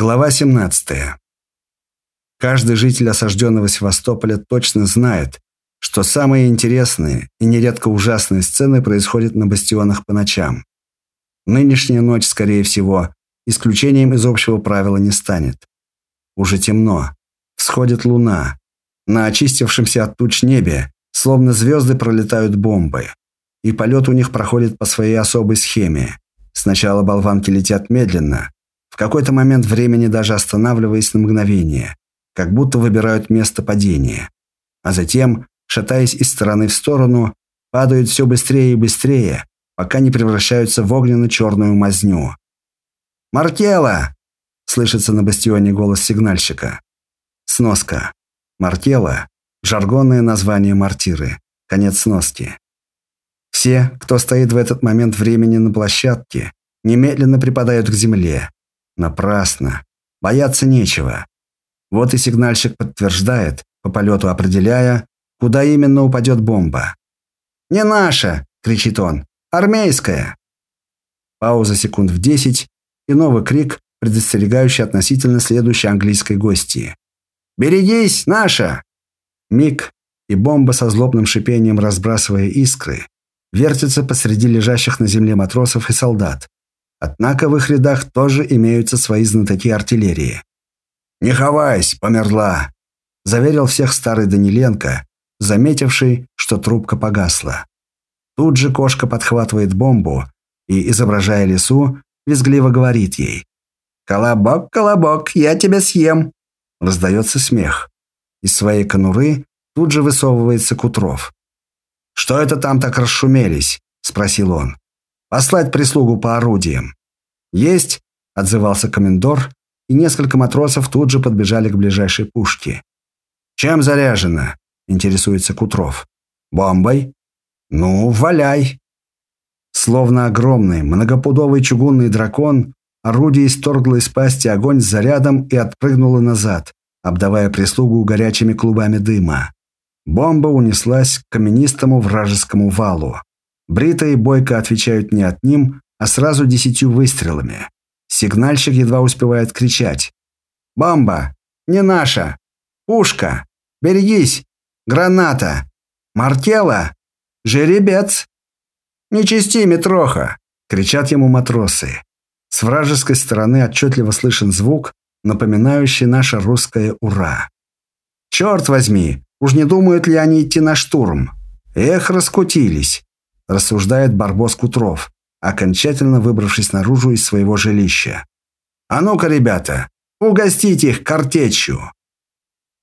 Глава 17. Каждый житель осажденного Севастополя точно знает, что самые интересные и нередко ужасные сцены происходят на бастионах по ночам. Нынешняя ночь, скорее всего, исключением из общего правила не станет. Уже темно. Всходит луна. На очистившемся от туч небе, словно звезды, пролетают бомбы. И полет у них проходит по своей особой схеме. Сначала болванки летят медленно, какой-то момент времени даже останавливаясь на мгновение, как будто выбирают место падения. А затем, шатаясь из стороны в сторону, падают все быстрее и быстрее, пока не превращаются в огненно-черную мазню. «Мартела!» – слышится на бастионе голос сигнальщика. Сноска. Мартела – жаргонное название мортиры. Конец сноски. Все, кто стоит в этот момент времени на площадке, немедленно припадают к земле, Напрасно. Бояться нечего. Вот и сигнальщик подтверждает, по полету определяя, куда именно упадет бомба. «Не наша!» – кричит он. «Армейская!» Пауза секунд в десять, и новый крик, предостерегающий относительно следующей английской гости. «Берегись, наша!» Миг, и бомба со злобным шипением, разбрасывая искры, вертится посреди лежащих на земле матросов и солдат. Однако в их рядах тоже имеются свои знатоки артиллерии. «Не ховайся, померла!» – заверил всех старый Даниленко, заметивший, что трубка погасла. Тут же кошка подхватывает бомбу и, изображая лесу, визгливо говорит ей. «Колобок, колобок, я тебя съем!» Раздается смех. Из своей конуры тут же высовывается Кутров. «Что это там так расшумелись?» – спросил он. Послать прислугу по орудиям. Есть, отзывался комендор, и несколько матросов тут же подбежали к ближайшей пушке. Чем заряжено? интересуется Кутров. Бомбой? Ну, валяй. Словно огромный, многопудовый чугунный дракон, орудие исторгло из пасти огонь с зарядом и отпрыгнуло назад, обдавая прислугу горячими клубами дыма. Бомба унеслась к каменистому вражескому валу. Брита и Бойко отвечают не одним, а сразу десятью выстрелами. Сигнальщик едва успевает кричать. «Бомба! Не наша! Пушка! Берегись! Граната! Мартела! Жеребец!» «Не чисти, Митроха!» – кричат ему матросы. С вражеской стороны отчетливо слышен звук, напоминающий наше русское «Ура!». «Черт возьми! Уж не думают ли они идти на штурм? Эх, раскутились! Рассуждает Барбос Кутров, окончательно выбравшись наружу из своего жилища. «А ну-ка, ребята, угостите их картечью!»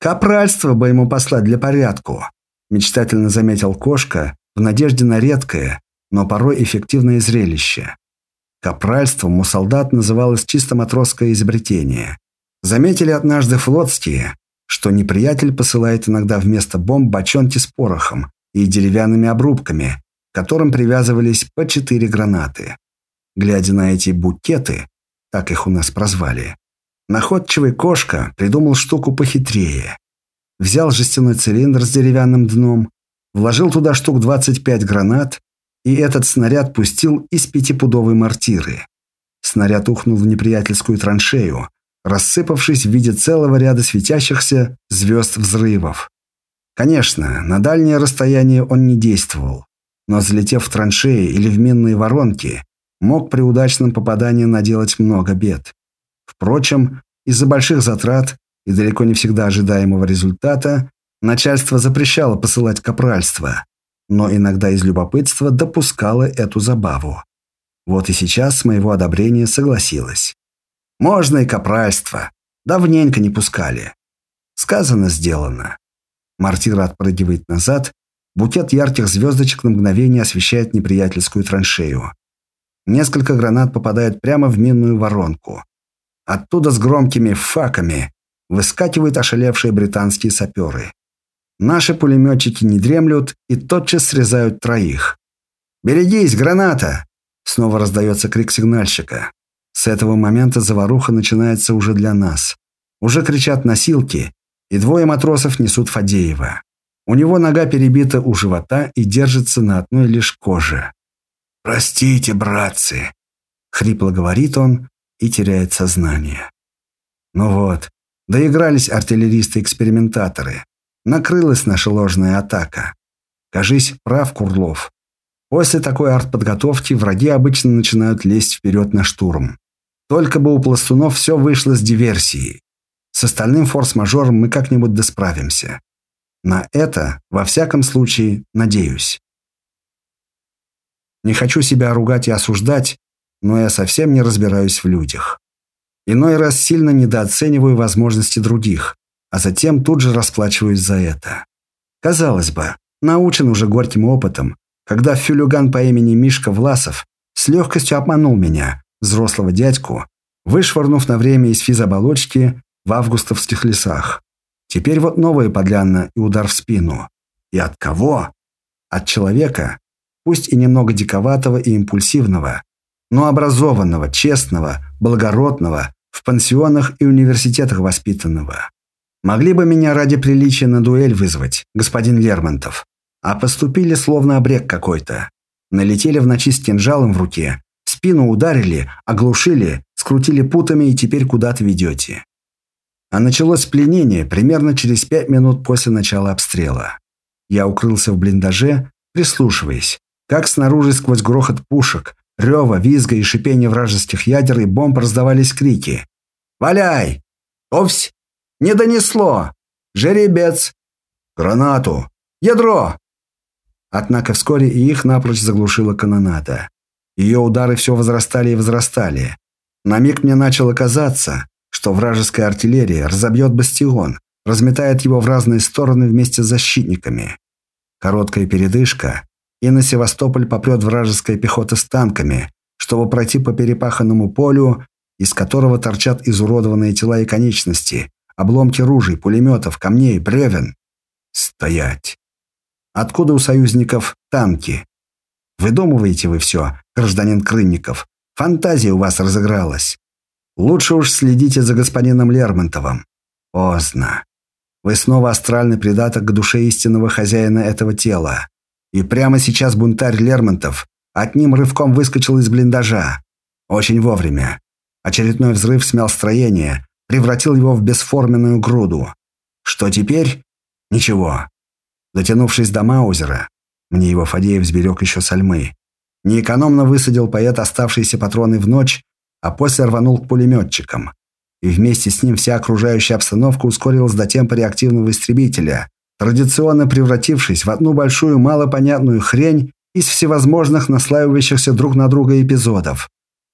«Капральство бы ему послать для порядку», мечтательно заметил Кошка в надежде на редкое, но порой эффективное зрелище. Капральством у солдат называлось чисто матросское изобретение. Заметили однажды флотские, что неприятель посылает иногда вместо бомб бочонки с порохом и деревянными обрубками, которым привязывались по четыре гранаты. Глядя на эти букеты, так их у нас прозвали, находчивый кошка придумал штуку похитрее. Взял жестяной цилиндр с деревянным дном, вложил туда штук 25 гранат, и этот снаряд пустил из пятипудовой мортиры. Снаряд ухнул в неприятельскую траншею, рассыпавшись в виде целого ряда светящихся звезд взрывов. Конечно, на дальнее расстояние он не действовал но залетев в траншеи или в минные воронки, мог при удачном попадании наделать много бед. Впрочем, из-за больших затрат и далеко не всегда ожидаемого результата начальство запрещало посылать капральство, но иногда из любопытства допускало эту забаву. Вот и сейчас с моего одобрения согласилась. Можно и капральство. Давненько не пускали. Сказано, сделано. Мартира отпрыгивает назад Букет ярких звездочек на мгновение освещает неприятельскую траншею. Несколько гранат попадают прямо в минную воронку. Оттуда с громкими факами выскакивают ошалевшие британские саперы. Наши пулеметчики не дремлют и тотчас срезают троих. «Берегись, граната!» Снова раздается крик сигнальщика. С этого момента заваруха начинается уже для нас. Уже кричат носилки, и двое матросов несут Фадеева. У него нога перебита у живота и держится на одной лишь коже. «Простите, братцы!» — хрипло говорит он и теряет сознание. Ну вот, доигрались артиллеристы-экспериментаторы. Накрылась наша ложная атака. Кажись, прав Курлов. После такой артподготовки враги обычно начинают лезть вперед на штурм. Только бы у пластунов все вышло с диверсией. С остальным форс-мажором мы как-нибудь досправимся. На это, во всяком случае, надеюсь. Не хочу себя ругать и осуждать, но я совсем не разбираюсь в людях. Иной раз сильно недооцениваю возможности других, а затем тут же расплачиваюсь за это. Казалось бы, научен уже горьким опытом, когда фюлюган по имени Мишка Власов с легкостью обманул меня, взрослого дядьку, вышвырнув на время из физоболочки в августовских лесах. Теперь вот новая подлянна и удар в спину. И от кого? От человека, пусть и немного диковатого и импульсивного, но образованного, честного, благородного, в пансионах и университетах воспитанного. Могли бы меня ради приличия на дуэль вызвать, господин Лермонтов, а поступили словно обрек какой-то. Налетели в ночи с кинжалом в руке, спину ударили, оглушили, скрутили путами и теперь куда-то ведете. А началось пленение примерно через пять минут после начала обстрела. Я укрылся в блиндаже, прислушиваясь, как снаружи сквозь грохот пушек, рева, визга и шипение вражеских ядер и бомб раздавались крики. «Валяй! Овсь! Не донесло! Жеребец! Гранату! Ядро!» Однако вскоре и их напрочь заглушила канонада. Ее удары все возрастали и возрастали. На миг мне начало казаться, что вражеская артиллерия разобьет бастион, разметает его в разные стороны вместе с защитниками. Короткая передышка, и на Севастополь попрет вражеская пехота с танками, чтобы пройти по перепаханному полю, из которого торчат изуродованные тела и конечности, обломки ружей, пулеметов, камней, бревен. Стоять! Откуда у союзников танки? Выдумываете вы все, гражданин Крынников. Фантазия у вас разыгралась. Лучше уж следите за господином Лермонтовым. Поздно. Вы снова астральный придаток к душе истинного хозяина этого тела. И прямо сейчас бунтарь Лермонтов одним рывком выскочил из блиндажа. Очень вовремя. Очередной взрыв смял строение, превратил его в бесформенную груду. Что теперь? Ничего. Дотянувшись до Маузера, мне его Фадеев сберег еще с Альмы, неэкономно высадил поэт оставшиеся патроны в ночь, а после рванул к пулеметчикам. И вместе с ним вся окружающая обстановка ускорилась до темпа реактивного истребителя, традиционно превратившись в одну большую малопонятную хрень из всевозможных наслаивающихся друг на друга эпизодов.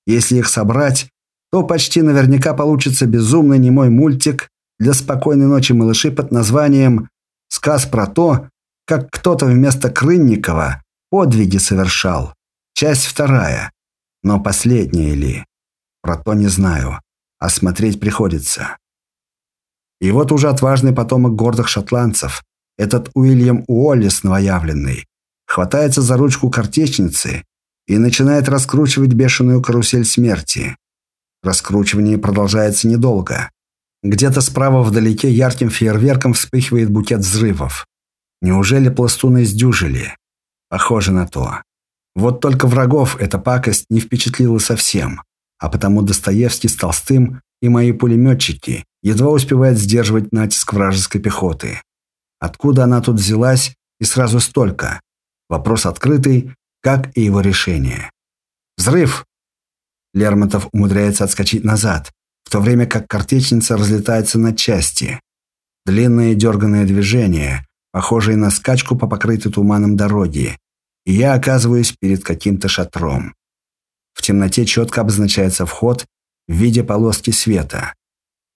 Если их собрать, то почти наверняка получится безумный немой мультик для спокойной ночи малыши под названием «Сказ про то, как кто-то вместо Крынникова подвиги совершал». Часть вторая. Но последняя ли? Про то не знаю. А смотреть приходится. И вот уже отважный потомок гордых шотландцев, этот Уильям Уоллес новоявленный хватается за ручку картечницы и начинает раскручивать бешеную карусель смерти. Раскручивание продолжается недолго. Где-то справа вдалеке ярким фейерверком вспыхивает букет взрывов. Неужели пластуны сдюжили? Похоже на то. Вот только врагов эта пакость не впечатлила совсем, а потому Достоевский с Толстым и мои пулеметчики едва успевают сдерживать натиск вражеской пехоты. Откуда она тут взялась и сразу столько? Вопрос открытый, как и его решение. Взрыв! Лермонтов умудряется отскочить назад, в то время как картечница разлетается на части. Длинные дерганные движения, похожие на скачку по покрытой туманом дороге, и я оказываюсь перед каким-то шатром. В темноте четко обозначается вход в виде полоски света.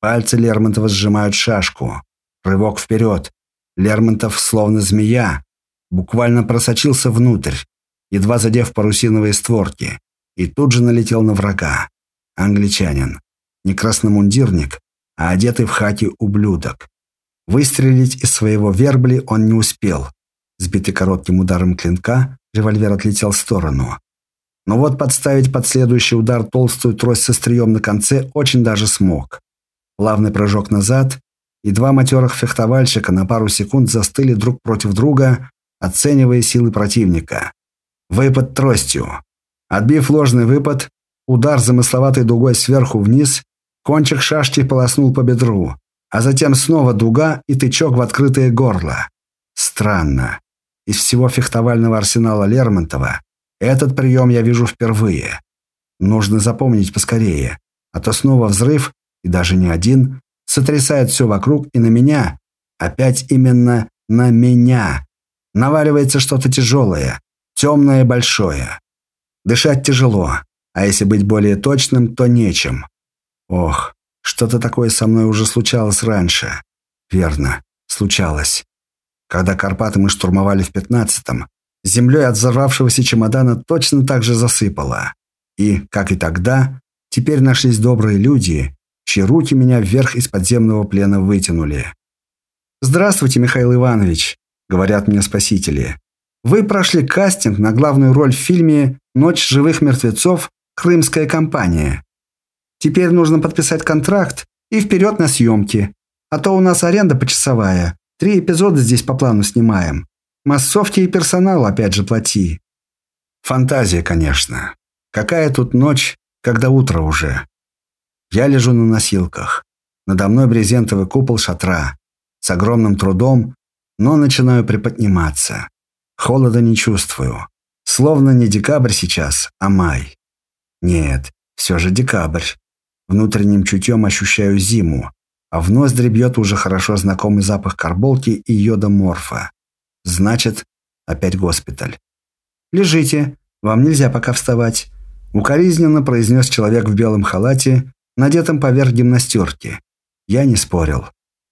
Пальцы Лермонтова сжимают шашку. Рывок вперед. Лермонтов, словно змея, буквально просочился внутрь, едва задев парусиновые створки, и тут же налетел на врага. Англичанин. Не красномундирник, а одетый в хаки ублюдок. Выстрелить из своего вербли он не успел. Сбитый коротким ударом клинка, револьвер отлетел в сторону. Но вот подставить под следующий удар толстую трость со стрием на конце очень даже смог. Плавный прыжок назад, и два матерых фехтовальщика на пару секунд застыли друг против друга, оценивая силы противника. Выпад тростью. Отбив ложный выпад, удар замысловатой дугой сверху вниз, Кончик шашки полоснул по бедру, а затем снова дуга и тычок в открытое горло. Странно. Из всего фехтовального арсенала Лермонтова этот прием я вижу впервые. Нужно запомнить поскорее, а то снова взрыв, и даже не один, сотрясает все вокруг и на меня, опять именно на меня. Наваливается что-то тяжелое, темное и большое. Дышать тяжело, а если быть более точным, то нечем. Ох, что-то такое со мной уже случалось раньше. Верно, случалось. Когда Карпаты мы штурмовали в пятнадцатом, землей от взорвавшегося чемодана точно так же засыпало. И, как и тогда, теперь нашлись добрые люди, чьи руки меня вверх из подземного плена вытянули. «Здравствуйте, Михаил Иванович», — говорят мне спасители. «Вы прошли кастинг на главную роль в фильме «Ночь живых мертвецов. Крымская компания». Теперь нужно подписать контракт и вперед на съемки. А то у нас аренда почасовая. Три эпизода здесь по плану снимаем. Массовки и персонал опять же плати. Фантазия, конечно. Какая тут ночь, когда утро уже. Я лежу на носилках. Надо мной брезентовый купол шатра. С огромным трудом, но начинаю приподниматься. Холода не чувствую. Словно не декабрь сейчас, а май. Нет, все же декабрь. Внутренним чутьем ощущаю зиму, а в ноздри бьет уже хорошо знакомый запах карболки и йода морфа. Значит, опять госпиталь. «Лежите, вам нельзя пока вставать», — укоризненно произнес человек в белом халате, надетом поверх гимнастерки. Я не спорил.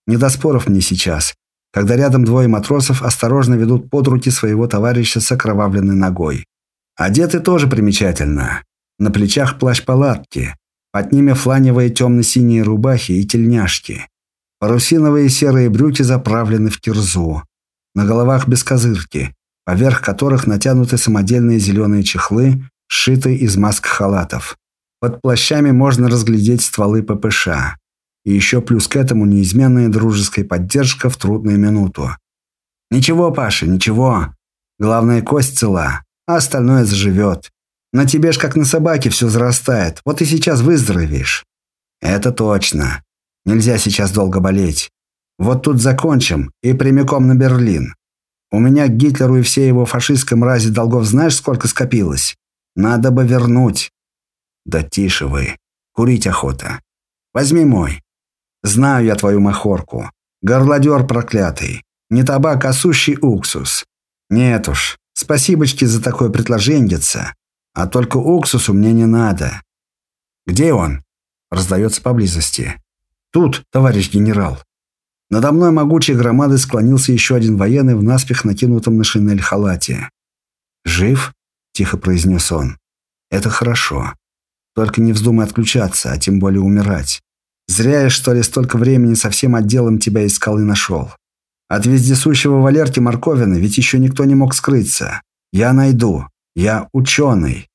Не до споров мне сейчас, когда рядом двое матросов осторожно ведут под руки своего товарища с окровавленной ногой. Одеты тоже примечательно. На плечах плащ палатки, под ними фланевые темно-синие рубахи и тельняшки. Парусиновые серые брюки заправлены в кирзу. На головах бескозырки, поверх которых натянуты самодельные зеленые чехлы, сшитые из маск-халатов. Под плащами можно разглядеть стволы ППШ. И еще плюс к этому неизменная дружеская поддержка в трудную минуту. «Ничего, Паша, ничего. Главное, кость цела, а остальное заживет. На тебе ж как на собаке все зарастает. Вот и сейчас выздоровеешь. Это точно. Нельзя сейчас долго болеть. Вот тут закончим и прямиком на Берлин. У меня к Гитлеру и всей его фашистской мрази долгов знаешь, сколько скопилось? Надо бы вернуть. Да тише вы. Курить охота. Возьми мой. Знаю я твою махорку. Горлодер проклятый. Не табак, а сущий уксус. Нет уж. Спасибочки за такое предложение. А только уксусу мне не надо. Где он? Раздается поблизости. Тут, товарищ генерал. Надо мной могучей громадой склонился еще один военный в наспех накинутом на шинель халате. «Жив?» – тихо произнес он. «Это хорошо. Только не вздумай отключаться, а тем более умирать. Зря я, что ли, столько времени со всем отделом тебя искал и нашел. От вездесущего Валерки Марковина ведь еще никто не мог скрыться. Я найду. Я ученый.